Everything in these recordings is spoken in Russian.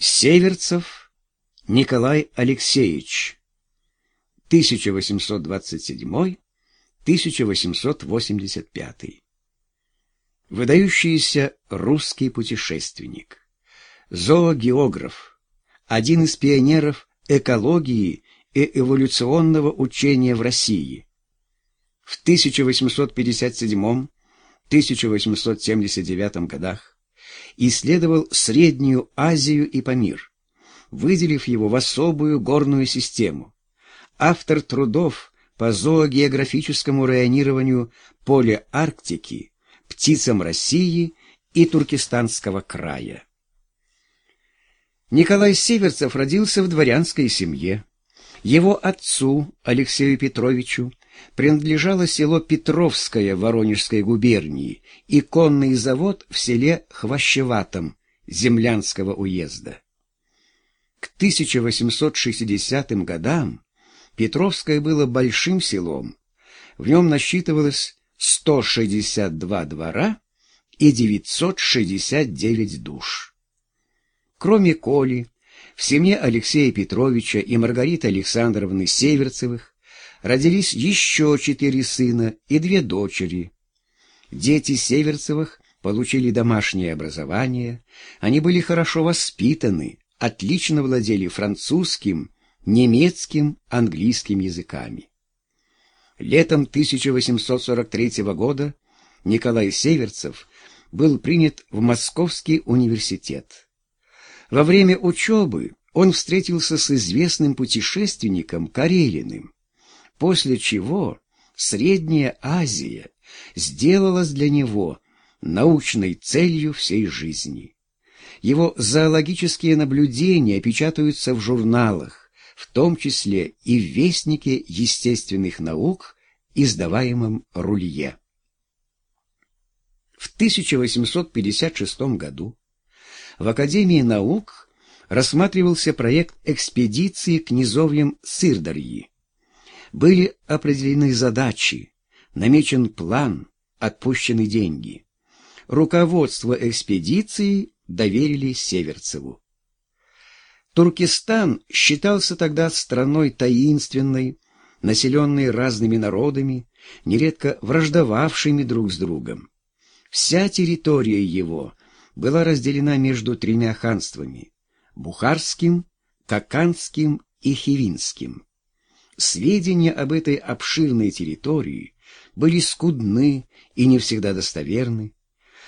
Северцев Николай Алексеевич 1827-1885 Выдающийся русский путешественник, зоогеограф, один из пионеров экологии и эволюционного учения в России. В 1857-1879 годах исследовал Среднюю Азию и Памир, выделив его в особую горную систему. Автор трудов по зоогеографическому районированию поля Арктики, птицам России и Туркестанского края. Николай Северцев родился в дворянской семье. Его отцу, Алексею Петровичу, принадлежало село Петровское Воронежской губернии и конный завод в селе Хвощеватом Землянского уезда. К 1860 годам Петровское было большим селом. В нем насчитывалось 162 двора и 969 душ. Кроме Коли, в семье Алексея Петровича и Маргариты Александровны Северцевых родились еще четыре сына и две дочери. Дети Северцевых получили домашнее образование, они были хорошо воспитаны, отлично владели французским, немецким, английским языками. Летом 1843 года Николай Северцев был принят в Московский университет. Во время учебы он встретился с известным путешественником Карелиным, после чего Средняя Азия сделалась для него научной целью всей жизни. Его зоологические наблюдения печатаются в журналах, в том числе и в Вестнике естественных наук, издаваемом Рулье. В 1856 году в Академии наук рассматривался проект экспедиции к низовьям Сырдарьи. Были определены задачи, намечен план, отпущены деньги. Руководство экспедиции доверили Северцеву. Туркестан считался тогда страной таинственной, населенной разными народами, нередко враждовавшими друг с другом. Вся территория его была разделена между тремя ханствами – Бухарским, Каканским и Хивинским. Сведения об этой обширной территории были скудны и не всегда достоверны.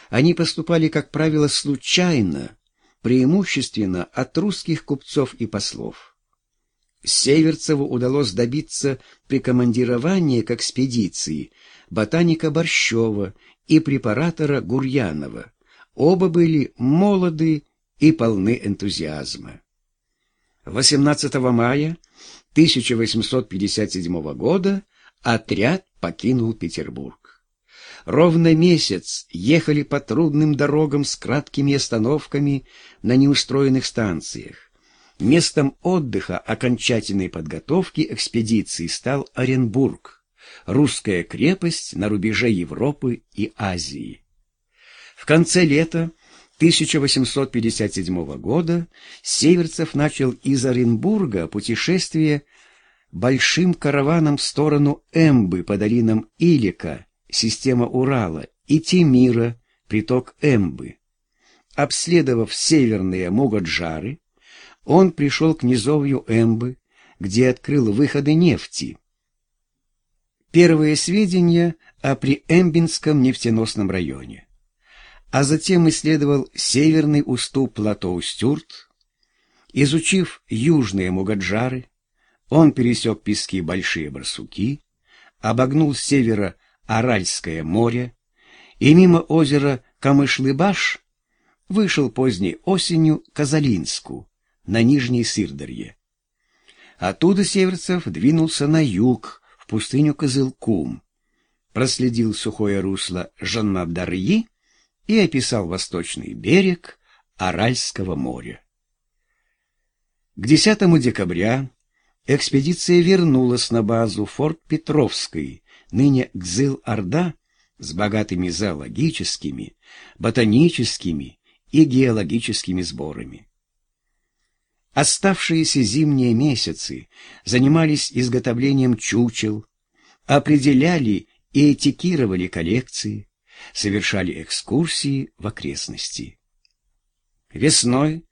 Они поступали, как правило, случайно, преимущественно от русских купцов и послов. Северцеву удалось добиться прикомандирования к экспедиции ботаника Борщева и препаратора Гурьянова, Оба были молоды и полны энтузиазма. 18 мая 1857 года отряд покинул Петербург. Ровно месяц ехали по трудным дорогам с краткими остановками на неустроенных станциях. Местом отдыха окончательной подготовки экспедиции стал Оренбург, русская крепость на рубеже Европы и Азии. В конце лета 1857 года Северцев начал из Оренбурга путешествие большим караваном в сторону Эмбы по долинам Илика, система Урала, и Тимира, приток Эмбы. Обследовав северные Мугаджары, он пришел к низовью Эмбы, где открыл выходы нефти. Первые сведения о Приэмбинском нефтеносном районе а затем исследовал северный уступ плато Устюрт. Изучив южные Мугаджары, он пересек пески Большие Барсуки, обогнул с севера Аральское море и мимо озера Камышлыбаш вышел поздней осенью к Казалинску на Нижней Сырдарье. Оттуда Северцев двинулся на юг, в пустыню Козылкум, проследил сухое русло Жаннабдарьи и описал восточный берег Аральского моря. К 10 декабря экспедиция вернулась на базу Форт Петровской, ныне Гзыл-Орда, с богатыми зоологическими, ботаническими и геологическими сборами. Оставшиеся зимние месяцы занимались изготовлением чучел, определяли и этикировали коллекции, совершали экскурсии в окрестности. Весной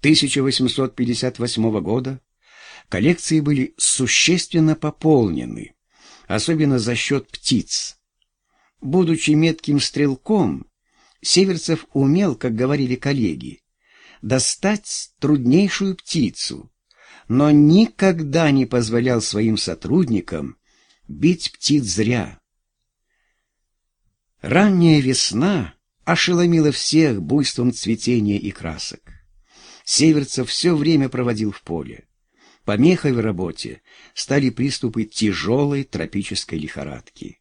1858 года коллекции были существенно пополнены, особенно за счет птиц. Будучи метким стрелком, Северцев умел, как говорили коллеги, достать труднейшую птицу, но никогда не позволял своим сотрудникам бить птиц зря. Ранняя весна ошеломила всех буйством цветения и красок. Северцев все время проводил в поле. Помехой в работе стали приступы тяжелой тропической лихорадки.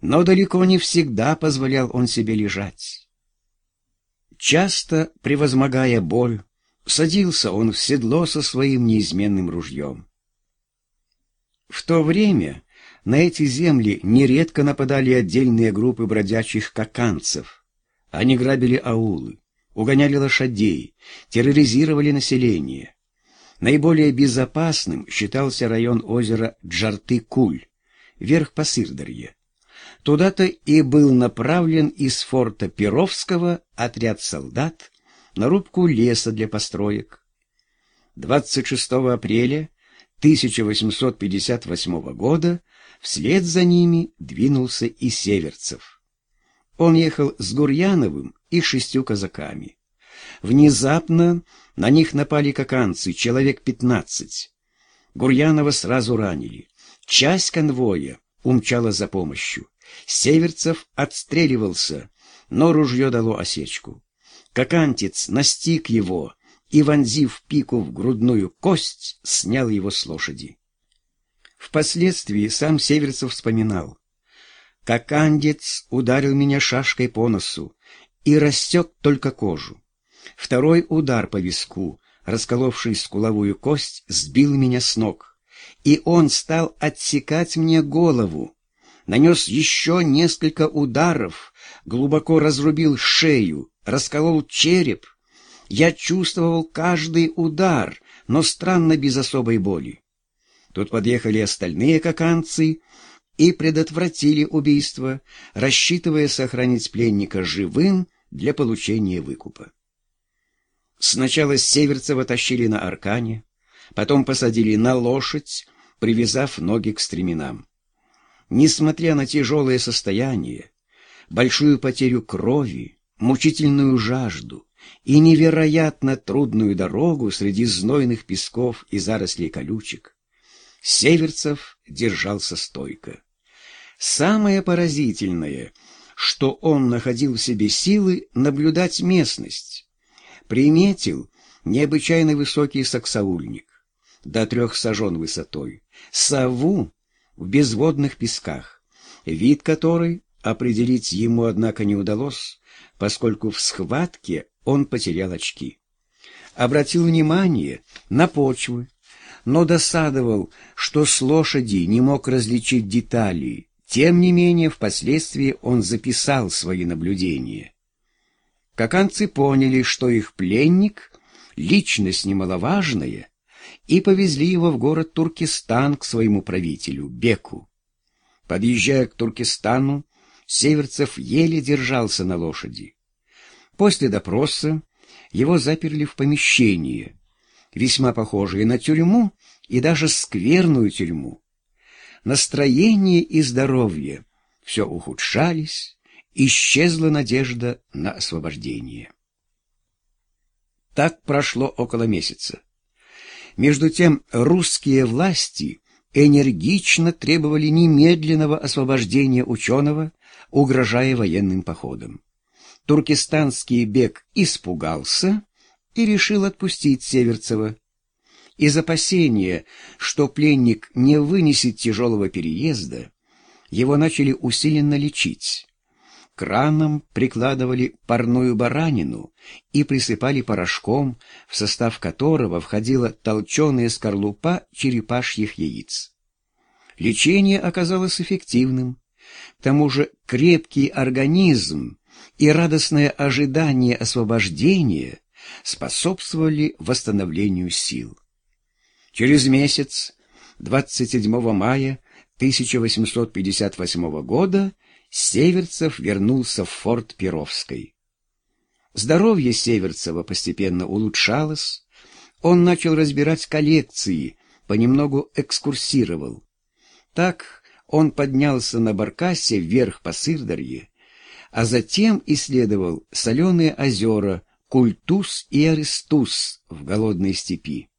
Но далеко не всегда позволял он себе лежать. Часто, превозмогая боль, садился он в седло со своим неизменным ружьем. В то время на эти земли нередко нападали отдельные группы бродячих каканцев. Они грабили аулы, угоняли лошадей, терроризировали население. Наиболее безопасным считался район озера Джарты-Куль, верх Пасырдарья. Туда-то и был направлен из форта Перовского отряд солдат на рубку леса для построек. 26 апреля 1858 года вслед за ними двинулся и Северцев. Он ехал с Гурьяновым и шестью казаками. Внезапно на них напали каканцы, человек пятнадцать. Гурьянова сразу ранили. Часть конвоя умчала за помощью. Северцев отстреливался, но ружье дало осечку. Какантец настиг его и, вонзив пику в грудную кость, снял его с лошади. Впоследствии сам Северцев вспоминал. Какандец ударил меня шашкой по носу и растек только кожу. Второй удар по виску, расколовший скуловую кость, сбил меня с ног, и он стал отсекать мне голову нанес еще несколько ударов, глубоко разрубил шею, расколол череп. Я чувствовал каждый удар, но странно без особой боли. Тут подъехали остальные каканцы и предотвратили убийство, рассчитывая сохранить пленника живым для получения выкупа. Сначала Северцева тащили на аркане, потом посадили на лошадь, привязав ноги к стременам. Несмотря на тяжелое состояние, большую потерю крови, мучительную жажду и невероятно трудную дорогу среди знойных песков и зарослей колючек, Северцев держался стойко. Самое поразительное, что он находил в себе силы наблюдать местность. Приметил необычайно высокий саксаульник, до трех сажен высотой, сову в безводных песках, вид которой определить ему, однако, не удалось, поскольку в схватке он потерял очки. Обратил внимание на почвы, но досадовал, что с лошади не мог различить детали. Тем не менее, впоследствии он записал свои наблюдения. Каканцы поняли, что их пленник — личность немаловажная, и повезли его в город Туркестан к своему правителю, Беку. Подъезжая к Туркестану, Северцев еле держался на лошади. После допроса его заперли в помещение, весьма похожее на тюрьму и даже скверную тюрьму. Настроение и здоровье все ухудшались, исчезла надежда на освобождение. Так прошло около месяца. Между тем русские власти энергично требовали немедленного освобождения ученого, угрожая военным походом. Туркестанский бег испугался и решил отпустить Северцева. Из опасения, что пленник не вынесет тяжелого переезда, его начали усиленно лечить. К ранам прикладывали парную баранину и присыпали порошком, в состав которого входила толченая скорлупа черепашьих яиц. Лечение оказалось эффективным. К тому же крепкий организм и радостное ожидание освобождения способствовали восстановлению сил. Через месяц, 27 мая 1858 года, Северцев вернулся в форт Перовской. Здоровье Северцева постепенно улучшалось, он начал разбирать коллекции, понемногу экскурсировал. Так он поднялся на баркасе вверх по Сырдарье, а затем исследовал соленые озера Культус и Аристус в голодной степи.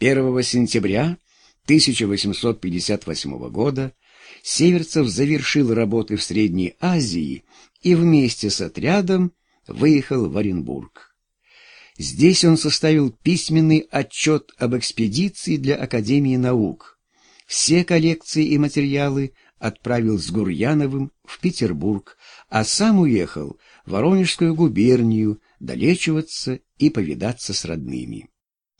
1 сентября 1858 года Северцев завершил работы в Средней Азии и вместе с отрядом выехал в Оренбург. Здесь он составил письменный отчет об экспедиции для Академии наук. Все коллекции и материалы отправил с Гурьяновым в Петербург, а сам уехал в Воронежскую губернию долечиваться и повидаться с родными.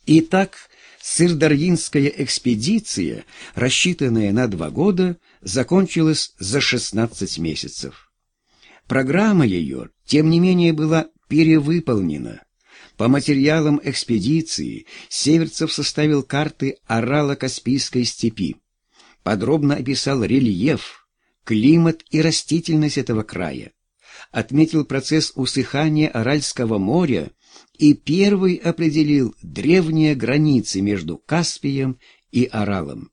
Итак, Сырдарьинская экспедиция, рассчитанная на два года, закончилась за 16 месяцев. Программа ее, тем не менее, была перевыполнена. По материалам экспедиции Северцев составил карты Орало-Каспийской степи, подробно описал рельеф, климат и растительность этого края, отметил процесс усыхания Аральского моря и первый определил древние границы между Каспием и Аралом.